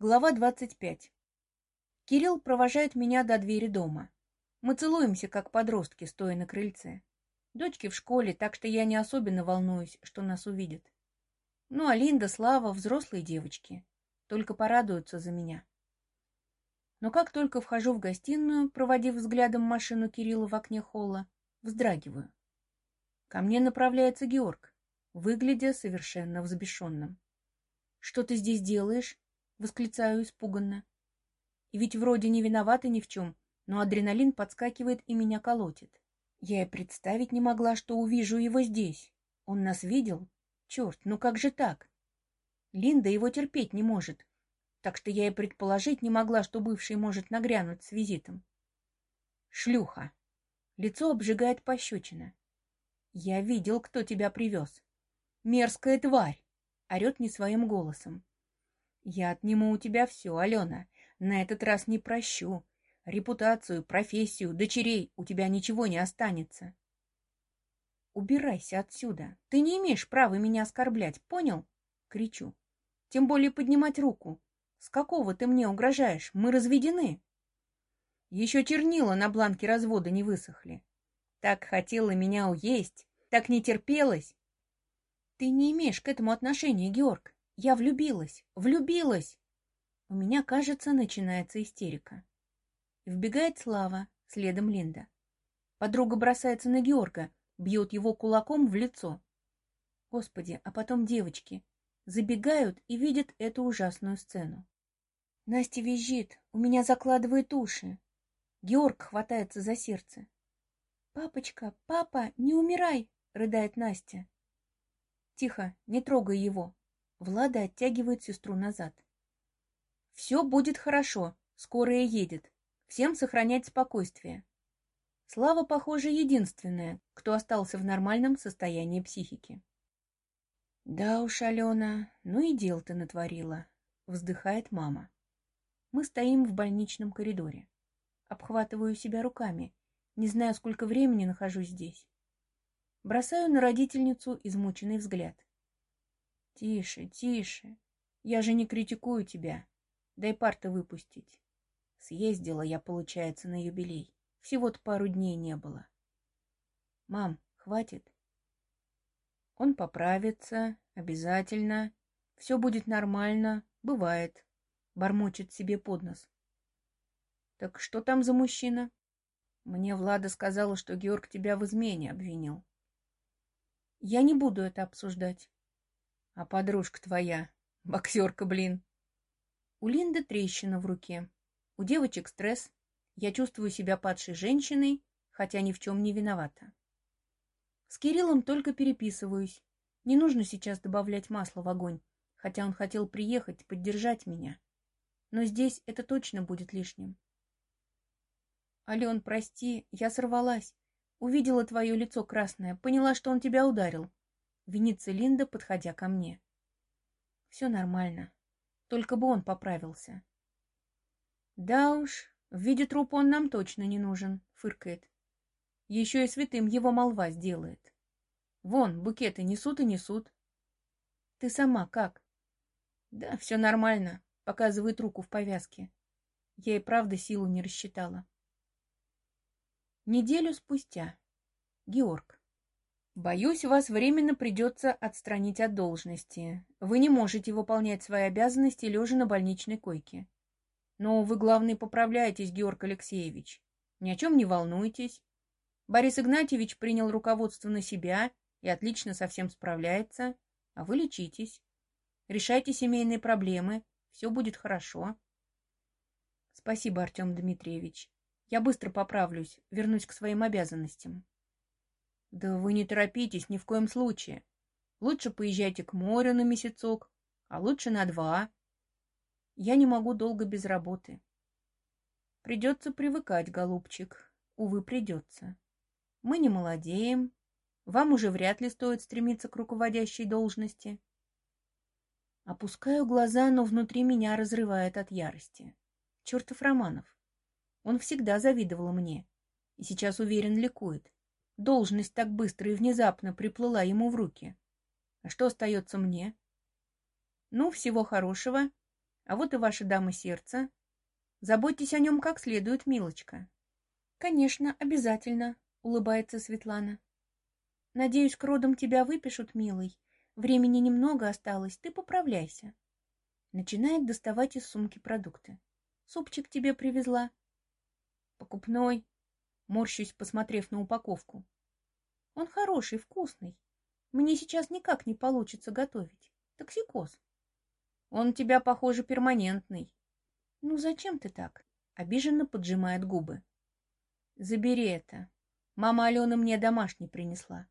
Глава 25. Кирилл провожает меня до двери дома. Мы целуемся, как подростки, стоя на крыльце. Дочки в школе, так что я не особенно волнуюсь, что нас увидят. Ну, а Линда, Слава — взрослые девочки. Только порадуются за меня. Но как только вхожу в гостиную, проводив взглядом машину Кирилла в окне холла, вздрагиваю. Ко мне направляется Георг, выглядя совершенно взбешенным. — Что ты здесь делаешь? Восклицаю испуганно. И ведь вроде не виновата ни в чем, но адреналин подскакивает и меня колотит. Я и представить не могла, что увижу его здесь. Он нас видел? Черт, ну как же так? Линда его терпеть не может, так что я и предположить не могла, что бывший может нагрянуть с визитом. Шлюха. Лицо обжигает пощечина. Я видел, кто тебя привез. Мерзкая тварь, орет не своим голосом. Я отниму у тебя все, Алена. На этот раз не прощу. Репутацию, профессию, дочерей у тебя ничего не останется. Убирайся отсюда. Ты не имеешь права меня оскорблять, понял? Кричу. Тем более поднимать руку. С какого ты мне угрожаешь? Мы разведены. Еще чернила на бланке развода не высохли. Так хотела меня уесть, так не терпелась. Ты не имеешь к этому отношения, Георг. Я влюбилась, влюбилась. У меня, кажется, начинается истерика. Вбегает Слава, следом Линда. Подруга бросается на Георга, бьет его кулаком в лицо. Господи, а потом девочки забегают и видят эту ужасную сцену. Настя визжит, у меня закладывает уши. Георг хватается за сердце. «Папочка, папа, не умирай!» — рыдает Настя. «Тихо, не трогай его!» Влада оттягивает сестру назад. «Все будет хорошо. Скорая едет. Всем сохранять спокойствие». Слава, похоже, единственная, кто остался в нормальном состоянии психики. «Да уж, Алена, ну и дел ты натворила», — вздыхает мама. Мы стоим в больничном коридоре. Обхватываю себя руками. Не знаю, сколько времени нахожусь здесь. Бросаю на родительницу измученный взгляд. Тише, тише. Я же не критикую тебя. Дай парты выпустить. Съездила я, получается, на юбилей. Всего-то пару дней не было. Мам, хватит. Он поправится, обязательно. Все будет нормально, бывает. Бормочет себе под нос. Так что там за мужчина? Мне Влада сказала, что Георг тебя в измене обвинил. Я не буду это обсуждать. А подружка твоя, боксерка, блин. У Линды трещина в руке. У девочек стресс. Я чувствую себя падшей женщиной, хотя ни в чем не виновата. С Кириллом только переписываюсь. Не нужно сейчас добавлять масло в огонь, хотя он хотел приехать, поддержать меня. Но здесь это точно будет лишним. Ален, прости, я сорвалась. Увидела твое лицо красное, поняла, что он тебя ударил винится Линда, подходя ко мне. Все нормально. Только бы он поправился. Да уж, в виде трупа он нам точно не нужен, фыркает. Еще и святым его молва сделает. Вон, букеты несут и несут. Ты сама как? Да, все нормально, показывает руку в повязке. Я и правда силу не рассчитала. Неделю спустя. Георг. Боюсь, вас временно придется отстранить от должности. Вы не можете выполнять свои обязанности, лежа на больничной койке. Но вы, главный, поправляетесь, Георг Алексеевич. Ни о чем не волнуйтесь. Борис Игнатьевич принял руководство на себя и отлично со всем справляется. А вы лечитесь. Решайте семейные проблемы. Все будет хорошо. Спасибо, Артем Дмитриевич. Я быстро поправлюсь, вернусь к своим обязанностям. Да вы не торопитесь ни в коем случае. Лучше поезжайте к морю на месяцок, а лучше на два. Я не могу долго без работы. Придется привыкать, голубчик. Увы, придется. Мы не молодеем. Вам уже вряд ли стоит стремиться к руководящей должности. Опускаю глаза, но внутри меня разрывает от ярости. Чертов Романов. Он всегда завидовал мне и сейчас уверен ликует. Должность так быстро и внезапно приплыла ему в руки. А что остается мне? Ну, всего хорошего. А вот и ваша дама сердца. Заботьтесь о нем как следует, милочка. Конечно, обязательно, улыбается Светлана. Надеюсь, к родам тебя выпишут, милый. Времени немного осталось, ты поправляйся. Начинает доставать из сумки продукты. Супчик тебе привезла. Покупной. Морщусь, посмотрев на упаковку. Он хороший, вкусный. Мне сейчас никак не получится готовить. Токсикоз. Он тебя, похоже, перманентный. Ну зачем ты так? Обиженно поджимает губы. Забери это. Мама Алена мне домашний принесла.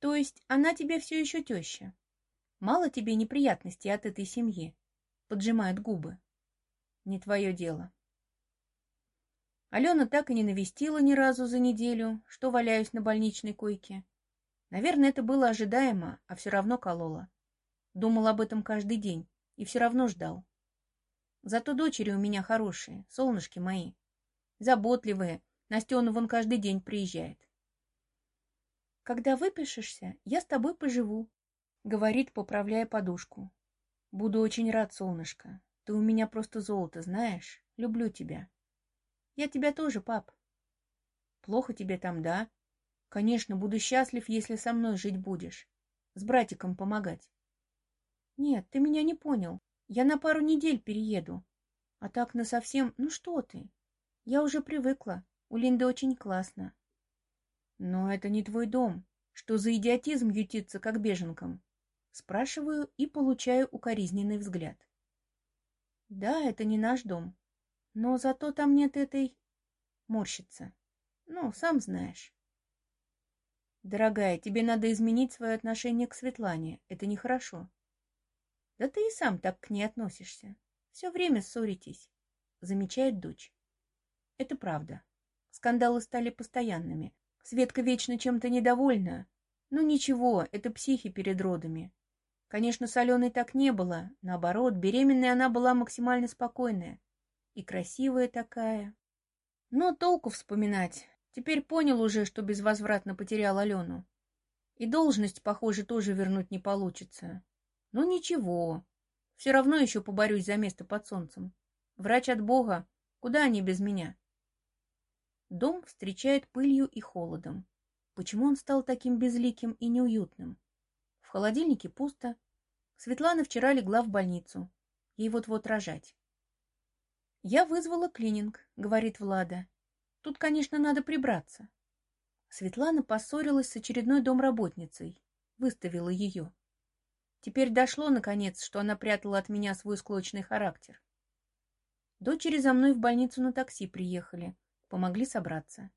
То есть она тебе все еще теща? Мало тебе неприятностей от этой семьи? Поджимает губы. Не твое дело. Алена так и не навестила ни разу за неделю, что валяюсь на больничной койке. Наверное, это было ожидаемо, а все равно кололо. Думал об этом каждый день и все равно ждал. Зато дочери у меня хорошие, солнышки мои. Заботливые, Настена вон каждый день приезжает. Когда выпишешься, я с тобой поживу, говорит, поправляя подушку. Буду очень рад, солнышко. Ты у меня просто золото, знаешь? Люблю тебя. Я тебя тоже, пап. Плохо тебе там, да? Конечно, буду счастлив, если со мной жить будешь. С братиком помогать. Нет, ты меня не понял. Я на пару недель перееду. А так на совсем, ну что ты? Я уже привыкла. У Линды очень классно. Но это не твой дом. Что за идиотизм ютиться, как беженкам? Спрашиваю и получаю укоризненный взгляд. Да, это не наш дом. Но зато там нет этой... Морщится. Ну, сам знаешь. Дорогая, тебе надо изменить свое отношение к Светлане. Это нехорошо. Да ты и сам так к ней относишься. Все время ссоритесь, замечает дочь. Это правда. Скандалы стали постоянными. Светка вечно чем-то недовольна. Ну ничего, это психи перед родами. Конечно, с Аленой так не было. Наоборот, беременная она была максимально спокойная. И красивая такая. Но толку вспоминать. Теперь понял уже, что безвозвратно потерял Алену. И должность, похоже, тоже вернуть не получится. Ну ничего. Все равно еще поборюсь за место под солнцем. Врач от Бога. Куда они без меня? Дом встречает пылью и холодом. Почему он стал таким безликим и неуютным? В холодильнике пусто. Светлана вчера легла в больницу. Ей вот-вот рожать. «Я вызвала клининг», — говорит Влада. «Тут, конечно, надо прибраться». Светлана поссорилась с очередной домработницей. Выставила ее. Теперь дошло, наконец, что она прятала от меня свой склочный характер. Дочери за мной в больницу на такси приехали. Помогли собраться.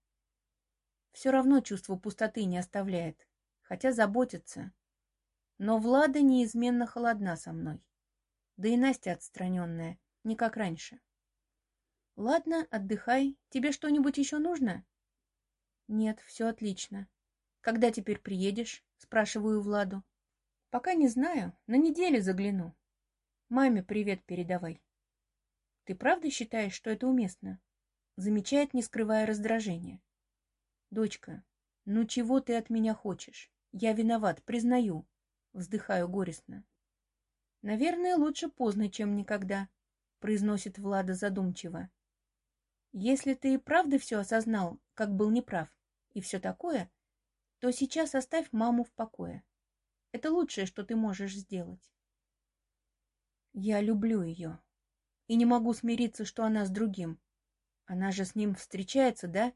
Все равно чувство пустоты не оставляет, хотя заботится. Но Влада неизменно холодна со мной. Да и Настя отстраненная, не как раньше. Ладно, отдыхай. Тебе что-нибудь еще нужно? Нет, все отлично. Когда теперь приедешь? Спрашиваю Владу. Пока не знаю. На неделе загляну. Маме привет передавай. Ты правда считаешь, что это уместно? Замечает, не скрывая раздражения. Дочка, ну чего ты от меня хочешь? Я виноват, признаю. Вздыхаю горестно. Наверное, лучше поздно, чем никогда, произносит Влада задумчиво. Если ты и правда все осознал, как был неправ, и все такое, то сейчас оставь маму в покое. Это лучшее, что ты можешь сделать. Я люблю ее. И не могу смириться, что она с другим. Она же с ним встречается, да?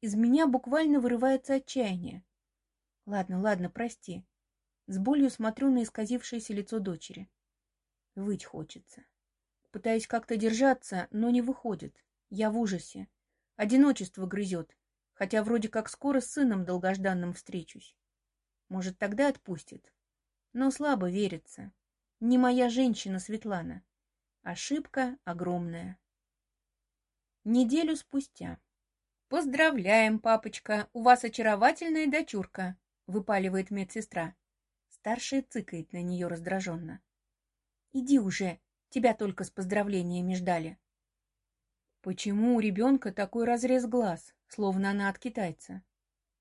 Из меня буквально вырывается отчаяние. Ладно, ладно, прости. С болью смотрю на исказившееся лицо дочери. Выть хочется. Пытаюсь как-то держаться, но не выходит. Я в ужасе. Одиночество грызет, хотя вроде как скоро с сыном долгожданным встречусь. Может, тогда отпустит. Но слабо верится. Не моя женщина Светлана. Ошибка огромная. Неделю спустя. «Поздравляем, папочка, у вас очаровательная дочурка», — выпаливает медсестра. Старшая цыкает на нее раздраженно. «Иди уже, тебя только с поздравлениями ждали». Почему у ребенка такой разрез глаз, словно она от китайца?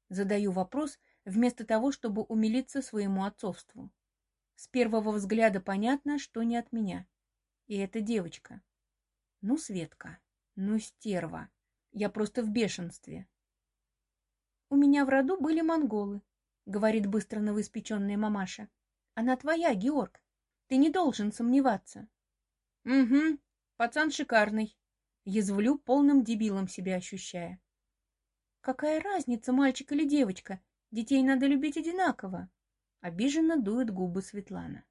Задаю вопрос вместо того, чтобы умилиться своему отцовству. С первого взгляда понятно, что не от меня. И эта девочка. Ну, Светка, ну, стерва. Я просто в бешенстве. У меня в роду были монголы, говорит быстро новоиспеченная мамаша. Она твоя, Георг. Ты не должен сомневаться. Угу, пацан шикарный. Язвлю полным дебилом себя ощущая. Какая разница, мальчик или девочка? Детей надо любить одинаково. Обиженно дует губы Светлана.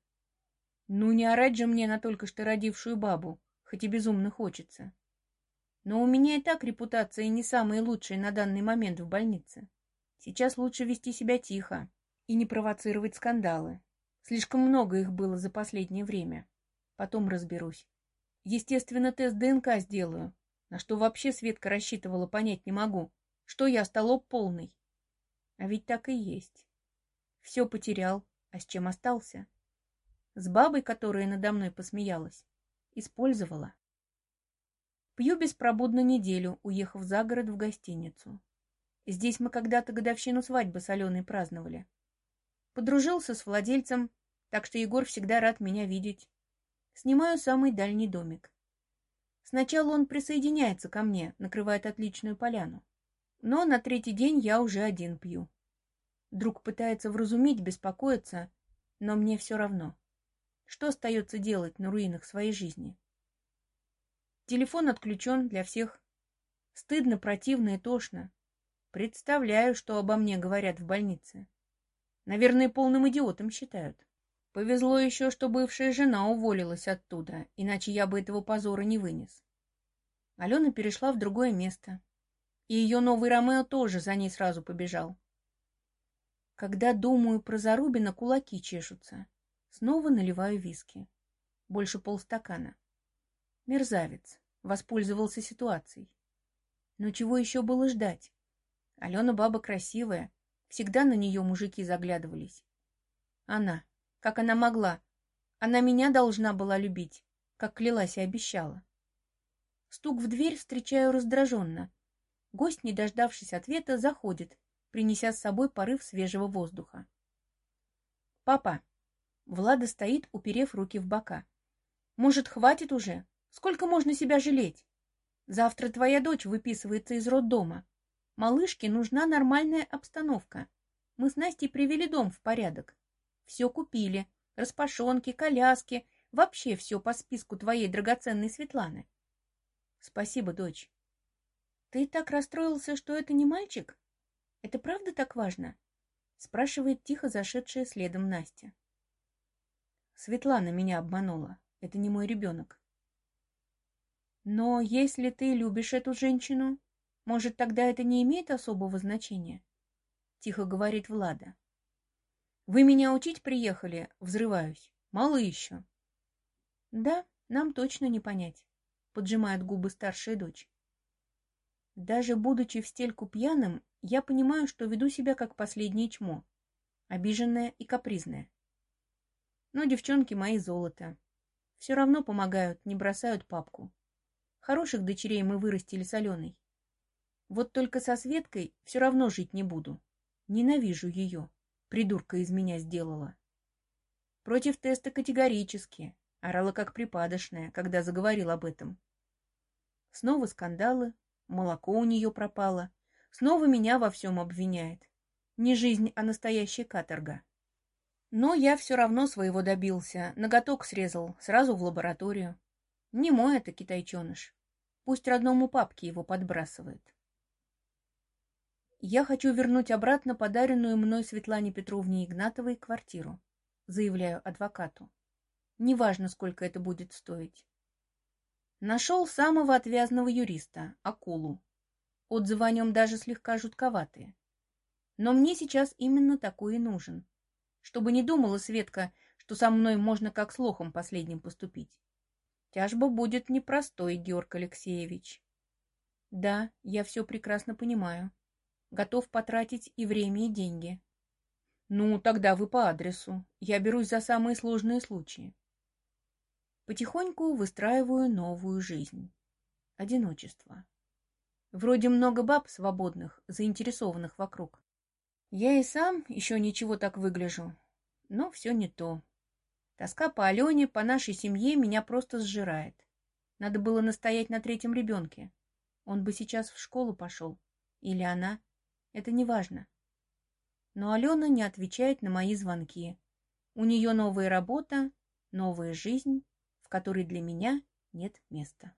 Ну, не орать же мне на только что родившую бабу, хоть и безумно хочется. Но у меня и так репутация не самая лучшая на данный момент в больнице. Сейчас лучше вести себя тихо и не провоцировать скандалы. Слишком много их было за последнее время. Потом разберусь. Естественно, тест ДНК сделаю. На что вообще Светка рассчитывала, понять не могу. Что я столоп полный. А ведь так и есть. Все потерял, а с чем остался? С бабой, которая надо мной посмеялась. Использовала. Пью беспробудно неделю, уехав за город в гостиницу. Здесь мы когда-то годовщину свадьбы с Аленой праздновали. Подружился с владельцем, так что Егор всегда рад меня видеть. Снимаю самый дальний домик. Сначала он присоединяется ко мне, накрывает отличную поляну. Но на третий день я уже один пью. Друг пытается вразумить, беспокоиться, но мне все равно. Что остается делать на руинах своей жизни? Телефон отключен для всех. Стыдно, противно и тошно. Представляю, что обо мне говорят в больнице. Наверное, полным идиотом считают. Повезло еще, что бывшая жена уволилась оттуда, иначе я бы этого позора не вынес. Алена перешла в другое место. И ее новый Ромео тоже за ней сразу побежал. Когда думаю про Зарубина, кулаки чешутся. Снова наливаю виски. Больше полстакана. Мерзавец. Воспользовался ситуацией. Но чего еще было ждать? Алена баба красивая. Всегда на нее мужики заглядывались. Она. Как она могла? Она меня должна была любить, как клялась и обещала. Стук в дверь встречаю раздраженно. Гость, не дождавшись ответа, заходит, принеся с собой порыв свежего воздуха. «Папа!» Влада стоит, уперев руки в бока. «Может, хватит уже? Сколько можно себя жалеть? Завтра твоя дочь выписывается из роддома. Малышке нужна нормальная обстановка. Мы с Настей привели дом в порядок. Все купили. Распашонки, коляски. Вообще все по списку твоей драгоценной Светланы. Спасибо, дочь. Ты так расстроился, что это не мальчик? Это правда так важно? Спрашивает тихо зашедшая следом Настя. Светлана меня обманула. Это не мой ребенок. Но если ты любишь эту женщину, может, тогда это не имеет особого значения? Тихо говорит Влада. Вы меня учить приехали? Взрываюсь. Мало еще. Да, нам точно не понять. Поджимает губы старшая дочь. Даже будучи в стельку пьяным, я понимаю, что веду себя как последнее чмо, обиженная и капризная. Но девчонки мои золото. Все равно помогают, не бросают папку. Хороших дочерей мы вырастили с Аленой. Вот только со Светкой все равно жить не буду. Ненавижу ее. Придурка из меня сделала. Против теста категорически. Орала как припадочная, когда заговорил об этом. Снова скандалы, молоко у нее пропало, Снова меня во всем обвиняет. Не жизнь, а настоящая каторга. Но я все равно своего добился, ноготок срезал, сразу в лабораторию. Не мой это китайченыш. Пусть родному папке его подбрасывает. Я хочу вернуть обратно подаренную мной Светлане Петровне Игнатовой квартиру, заявляю адвокату. Неважно, сколько это будет стоить. Нашел самого отвязного юриста, акулу, Отзывы о нем даже слегка жутковатые. Но мне сейчас именно такой и нужен. Чтобы не думала Светка, что со мной можно как с лохом последним поступить. Тяжба будет непростой, Георг Алексеевич. Да, я все прекрасно понимаю. Готов потратить и время, и деньги. Ну, тогда вы по адресу. Я берусь за самые сложные случаи. Потихоньку выстраиваю новую жизнь. Одиночество. Вроде много баб свободных, заинтересованных вокруг. Я и сам еще ничего так выгляжу, но все не то. Тоска по Алене, по нашей семье меня просто сжирает. Надо было настоять на третьем ребенке. Он бы сейчас в школу пошел. Или она. Это не важно. Но Алена не отвечает на мои звонки. У нее новая работа, новая жизнь, в которой для меня нет места.